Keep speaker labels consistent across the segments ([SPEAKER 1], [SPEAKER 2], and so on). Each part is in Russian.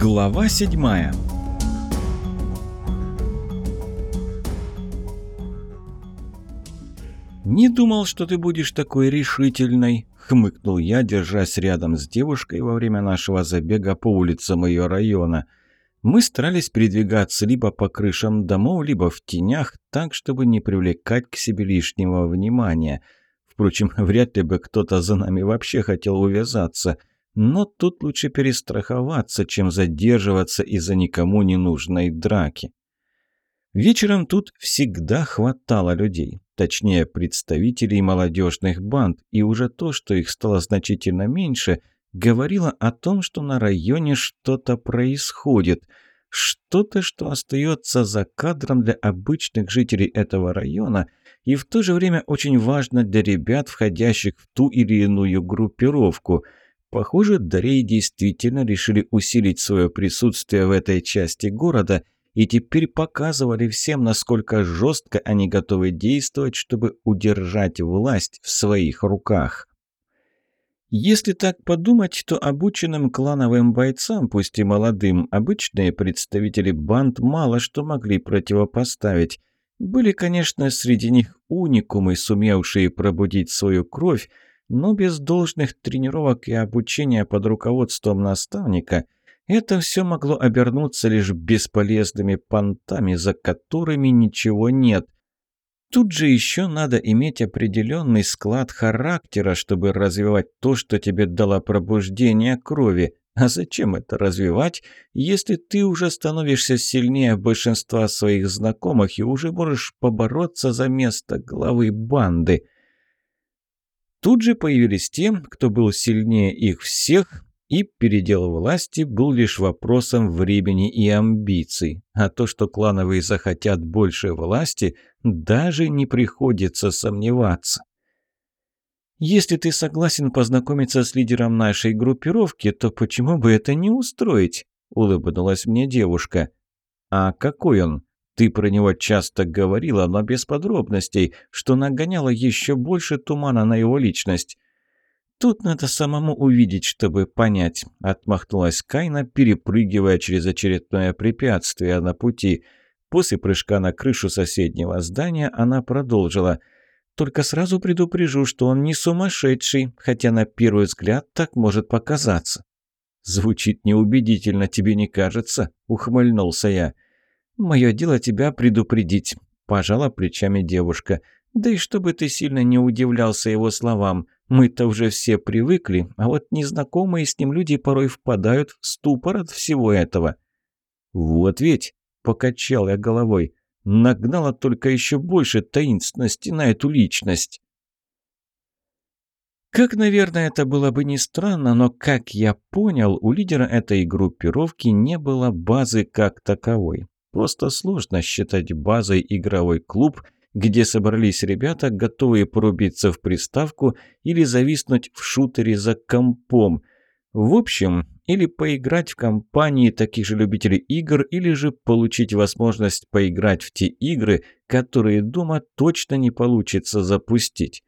[SPEAKER 1] Глава седьмая «Не думал, что ты будешь такой решительной», — хмыкнул я, держась рядом с девушкой во время нашего забега по улицам ее района. Мы старались передвигаться либо по крышам домов, либо в тенях, так, чтобы не привлекать к себе лишнего внимания. Впрочем, вряд ли бы кто-то за нами вообще хотел увязаться — но тут лучше перестраховаться, чем задерживаться из-за никому не нужной драки. Вечером тут всегда хватало людей, точнее представителей молодежных банд, и уже то, что их стало значительно меньше, говорило о том, что на районе что-то происходит, что-то, что остается за кадром для обычных жителей этого района и в то же время очень важно для ребят, входящих в ту или иную группировку – Похоже, Дарей действительно решили усилить свое присутствие в этой части города и теперь показывали всем, насколько жестко они готовы действовать, чтобы удержать власть в своих руках. Если так подумать, то обученным клановым бойцам, пусть и молодым, обычные представители банд мало что могли противопоставить. Были, конечно, среди них уникумы, сумевшие пробудить свою кровь, но без должных тренировок и обучения под руководством наставника это все могло обернуться лишь бесполезными понтами, за которыми ничего нет. Тут же еще надо иметь определенный склад характера, чтобы развивать то, что тебе дало пробуждение крови. А зачем это развивать, если ты уже становишься сильнее большинства своих знакомых и уже можешь побороться за место главы банды?» Тут же появились те, кто был сильнее их всех, и передел власти был лишь вопросом времени и амбиций. А то, что клановые захотят больше власти, даже не приходится сомневаться. «Если ты согласен познакомиться с лидером нашей группировки, то почему бы это не устроить?» – улыбнулась мне девушка. «А какой он?» Ты про него часто говорила, но без подробностей, что нагоняло еще больше тумана на его личность. «Тут надо самому увидеть, чтобы понять», — отмахнулась Кайна, перепрыгивая через очередное препятствие на пути. После прыжка на крышу соседнего здания она продолжила. «Только сразу предупрежу, что он не сумасшедший, хотя на первый взгляд так может показаться». «Звучит неубедительно, тебе не кажется?» — ухмыльнулся я. «Мое дело тебя предупредить», – пожала плечами девушка. «Да и чтобы ты сильно не удивлялся его словам. Мы-то уже все привыкли, а вот незнакомые с ним люди порой впадают в ступор от всего этого». «Вот ведь», – покачал я головой, – нагнала только еще больше таинственности на эту личность. Как, наверное, это было бы не странно, но, как я понял, у лидера этой группировки не было базы как таковой. Просто сложно считать базой игровой клуб, где собрались ребята, готовые порубиться в приставку или зависнуть в шутере за компом. В общем, или поиграть в компании таких же любителей игр, или же получить возможность поиграть в те игры, которые дома точно не получится запустить.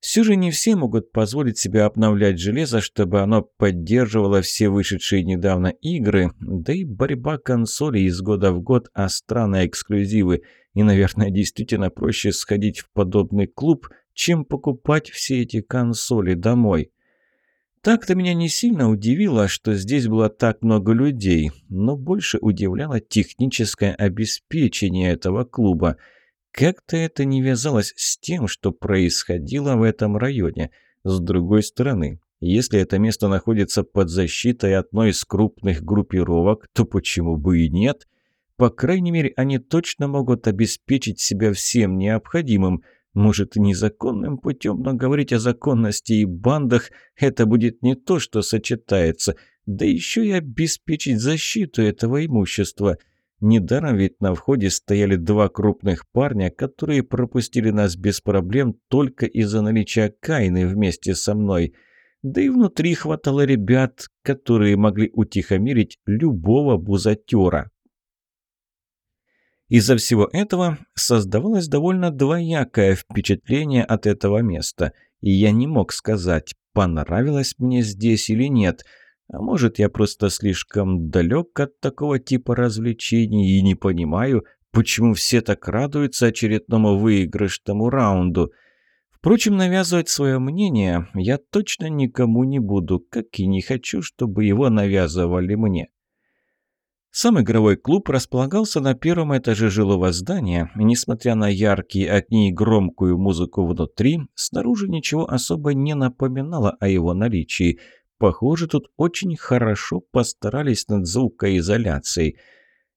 [SPEAKER 1] Все же не все могут позволить себе обновлять железо, чтобы оно поддерживало все вышедшие недавно игры, да и борьба консолей из года в год о странные эксклюзивы. И, наверное, действительно проще сходить в подобный клуб, чем покупать все эти консоли домой. Так-то меня не сильно удивило, что здесь было так много людей, но больше удивляло техническое обеспечение этого клуба – как-то это не вязалось с тем, что происходило в этом районе. С другой стороны, если это место находится под защитой одной из крупных группировок, то почему бы и нет? По крайней мере, они точно могут обеспечить себя всем необходимым. Может, незаконным путем, но говорить о законности и бандах – это будет не то, что сочетается, да еще и обеспечить защиту этого имущества – Недаром ведь на входе стояли два крупных парня, которые пропустили нас без проблем только из-за наличия Кайны вместе со мной. Да и внутри хватало ребят, которые могли утихомирить любого бузатера. Из-за всего этого создавалось довольно двоякое впечатление от этого места, и я не мог сказать, понравилось мне здесь или нет – А может, я просто слишком далек от такого типа развлечений и не понимаю, почему все так радуются очередному выигрышному раунду. Впрочем, навязывать свое мнение я точно никому не буду, как и не хочу, чтобы его навязывали мне. Сам игровой клуб располагался на первом этаже жилого здания, и, несмотря на яркие огни и громкую музыку внутри, снаружи ничего особо не напоминало о его наличии. Похоже, тут очень хорошо постарались над звукоизоляцией.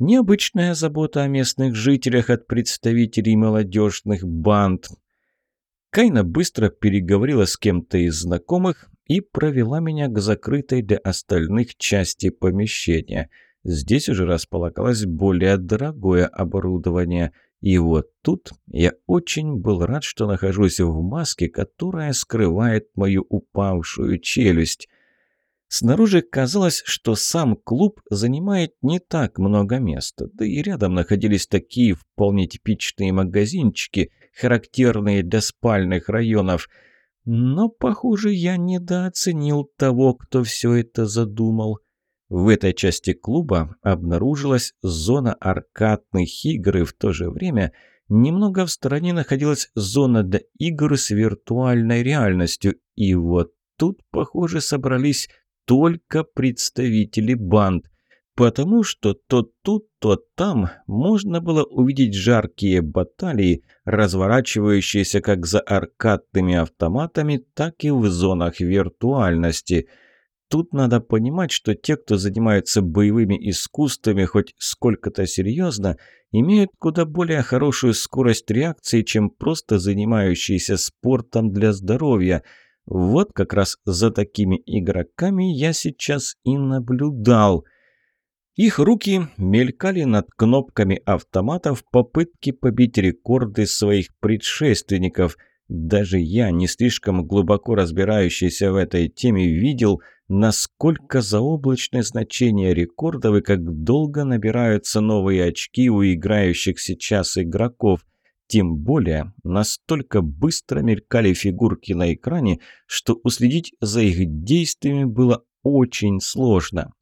[SPEAKER 1] Необычная забота о местных жителях от представителей молодежных банд. Кайна быстро переговорила с кем-то из знакомых и провела меня к закрытой для остальных части помещения – Здесь уже располагалось более дорогое оборудование. И вот тут я очень был рад, что нахожусь в маске, которая скрывает мою упавшую челюсть. Снаружи казалось, что сам клуб занимает не так много места, да и рядом находились такие вполне типичные магазинчики, характерные для спальных районов. Но, похоже, я недооценил того, кто все это задумал. В этой части клуба обнаружилась зона аркадных игр, и в то же время немного в стороне находилась зона для игр с виртуальной реальностью. И вот тут, похоже, собрались только представители банд, потому что то тут, то там можно было увидеть жаркие баталии, разворачивающиеся как за аркадными автоматами, так и в зонах виртуальности – Тут надо понимать, что те, кто занимаются боевыми искусствами хоть сколько-то серьезно, имеют куда более хорошую скорость реакции, чем просто занимающиеся спортом для здоровья. Вот как раз за такими игроками я сейчас и наблюдал. Их руки мелькали над кнопками автомата в попытке побить рекорды своих предшественников. Даже я, не слишком глубоко разбирающийся в этой теме, видел – насколько заоблачное значение рекордов и как долго набираются новые очки у играющих сейчас игроков. Тем более, настолько быстро мелькали фигурки на экране, что уследить за их действиями было очень сложно.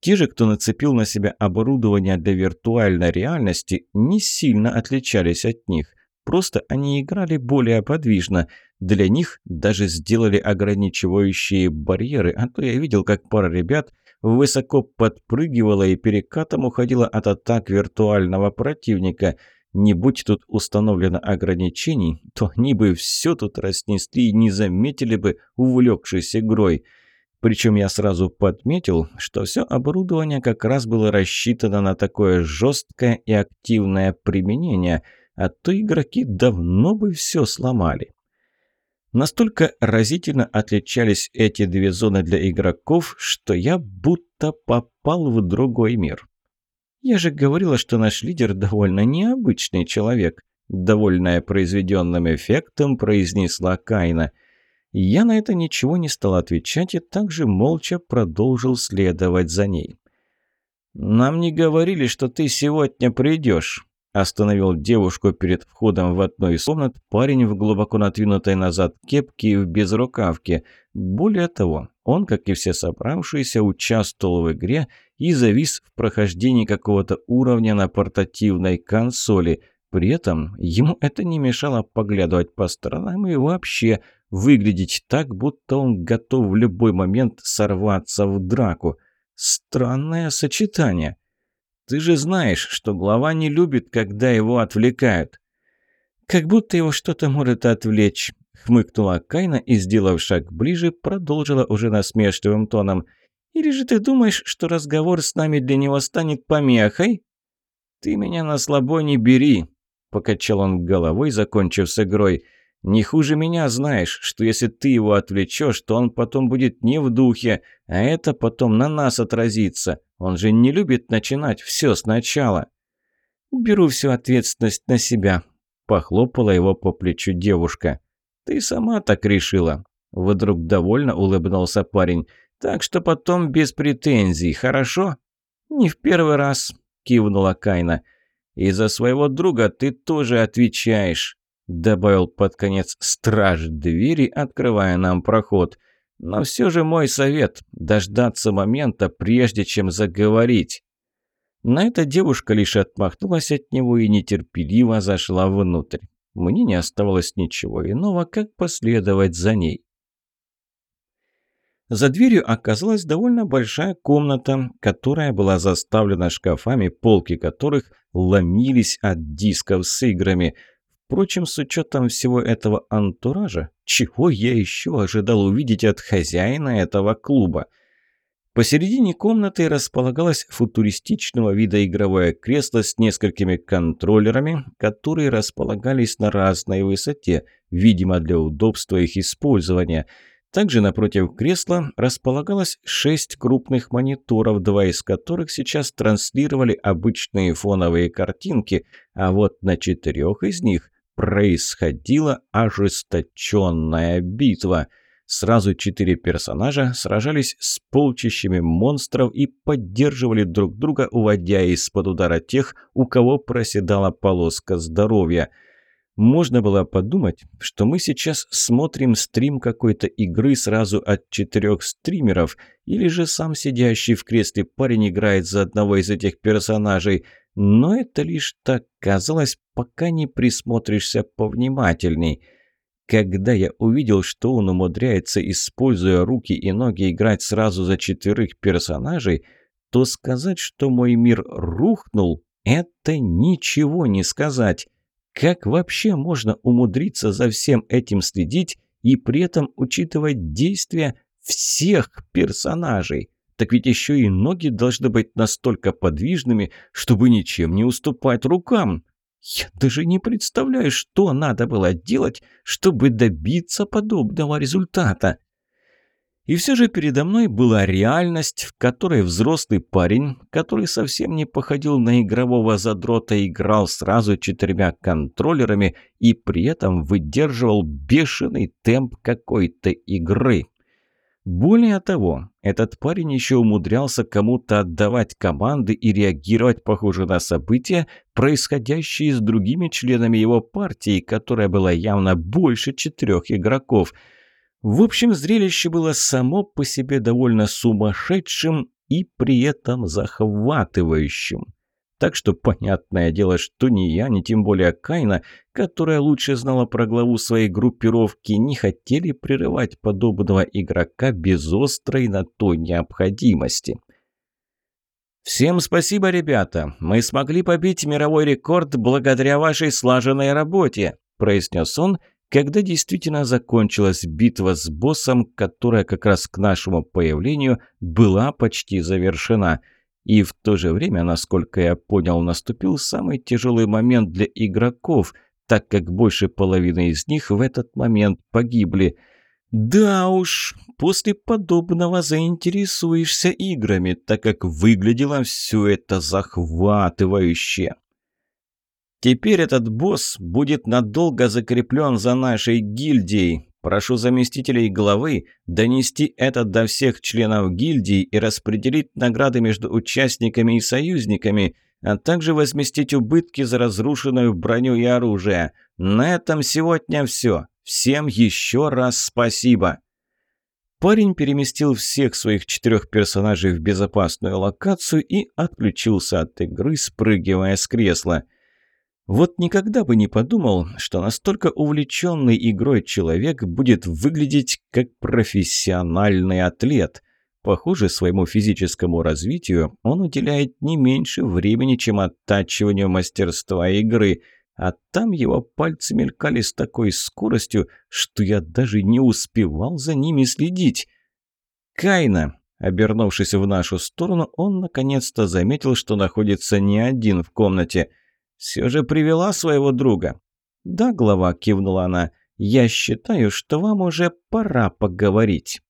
[SPEAKER 1] Те же, кто нацепил на себя оборудование для виртуальной реальности, не сильно отличались от них. Просто они играли более подвижно. Для них даже сделали ограничивающие барьеры, а то я видел, как пара ребят высоко подпрыгивала и перекатом уходила от атак виртуального противника. Не будь тут установлено ограничений, то они бы все тут разнесли и не заметили бы, увлекшись игрой. Причем я сразу подметил, что все оборудование как раз было рассчитано на такое жесткое и активное применение – а то игроки давно бы все сломали. Настолько разительно отличались эти две зоны для игроков, что я будто попал в другой мир. Я же говорила, что наш лидер довольно необычный человек, довольная произведенным эффектом, произнесла Кайна. Я на это ничего не стал отвечать и также молча продолжил следовать за ней. «Нам не говорили, что ты сегодня придешь», Остановил девушку перед входом в одну из комнат парень в глубоко надвинутой назад кепке и в безрукавке. Более того, он, как и все собравшиеся, участвовал в игре и завис в прохождении какого-то уровня на портативной консоли. При этом ему это не мешало поглядывать по сторонам и вообще выглядеть так, будто он готов в любой момент сорваться в драку. Странное сочетание. Ты же знаешь, что глава не любит, когда его отвлекают». «Как будто его что-то может отвлечь», — хмыкнула Кайна и, сделав шаг ближе, продолжила уже насмешливым тоном. «Или же ты думаешь, что разговор с нами для него станет помехой?» «Ты меня на слабо не бери», — покачал он головой, закончив с игрой. Не хуже меня знаешь, что если ты его отвлечешь, то он потом будет не в духе, а это потом на нас отразится. Он же не любит начинать все сначала. Беру всю ответственность на себя. Похлопала его по плечу девушка. Ты сама так решила. Вдруг довольно улыбнулся парень. Так что потом без претензий, хорошо? Не в первый раз, кивнула Кайна. И за своего друга ты тоже отвечаешь добавил под конец страж двери, открывая нам проход. Но все же мой совет – дождаться момента, прежде чем заговорить». На это девушка лишь отмахнулась от него и нетерпеливо зашла внутрь. Мне не оставалось ничего иного, как последовать за ней. За дверью оказалась довольно большая комната, которая была заставлена шкафами, полки которых ломились от дисков с играми. Впрочем, с учетом всего этого антуража, чего я еще ожидал увидеть от хозяина этого клуба? Посередине комнаты располагалось футуристичного вида игровое кресло с несколькими контроллерами, которые располагались на разной высоте, видимо, для удобства их использования. Также напротив кресла располагалось шесть крупных мониторов, два из которых сейчас транслировали обычные фоновые картинки, а вот на четырех из них происходила ожесточенная битва – Сразу четыре персонажа сражались с полчищами монстров и поддерживали друг друга, уводя из-под удара тех, у кого проседала полоска здоровья. Можно было подумать, что мы сейчас смотрим стрим какой-то игры сразу от четырех стримеров, или же сам сидящий в кресле парень играет за одного из этих персонажей, но это лишь так казалось, пока не присмотришься повнимательней – когда я увидел, что он умудряется, используя руки и ноги, играть сразу за четверых персонажей, то сказать, что мой мир рухнул, это ничего не сказать. Как вообще можно умудриться за всем этим следить и при этом учитывать действия всех персонажей? Так ведь еще и ноги должны быть настолько подвижными, чтобы ничем не уступать рукам. Я даже не представляю, что надо было делать, чтобы добиться подобного результата. И все же передо мной была реальность, в которой взрослый парень, который совсем не походил на игрового задрота, играл сразу четырьмя контроллерами и при этом выдерживал бешеный темп какой-то игры. Более того, этот парень еще умудрялся кому-то отдавать команды и реагировать, похоже, на события, происходящие с другими членами его партии, которая была явно больше четырех игроков. В общем, зрелище было само по себе довольно сумасшедшим и при этом захватывающим. Так что понятное дело, что ни я, ни тем более Кайна, которая лучше знала про главу своей группировки, не хотели прерывать подобного игрока без острой на то необходимости. «Всем спасибо, ребята! Мы смогли побить мировой рекорд благодаря вашей слаженной работе!» – произнес он, когда действительно закончилась битва с боссом, которая как раз к нашему появлению была почти завершена – и в то же время, насколько я понял, наступил самый тяжелый момент для игроков, так как больше половины из них в этот момент погибли. Да уж, после подобного заинтересуешься играми, так как выглядело все это захватывающе. Теперь этот босс будет надолго закреплен за нашей гильдией. Прошу заместителей главы донести это до всех членов гильдии и распределить награды между участниками и союзниками, а также возместить убытки за разрушенную броню и оружие. На этом сегодня все. Всем еще раз спасибо. Парень переместил всех своих четырех персонажей в безопасную локацию и отключился от игры, спрыгивая с кресла – вот никогда бы не подумал, что настолько увлеченный игрой человек будет выглядеть как профессиональный атлет. Похоже, своему физическому развитию он уделяет не меньше времени, чем оттачиванию мастерства игры, а там его пальцы мелькали с такой скоростью, что я даже не успевал за ними следить. «Кайна!» Обернувшись в нашу сторону, он наконец-то заметил, что находится не один в комнате – все же привела своего друга». «Да, глава», — кивнула она, — «я считаю, что вам уже пора поговорить».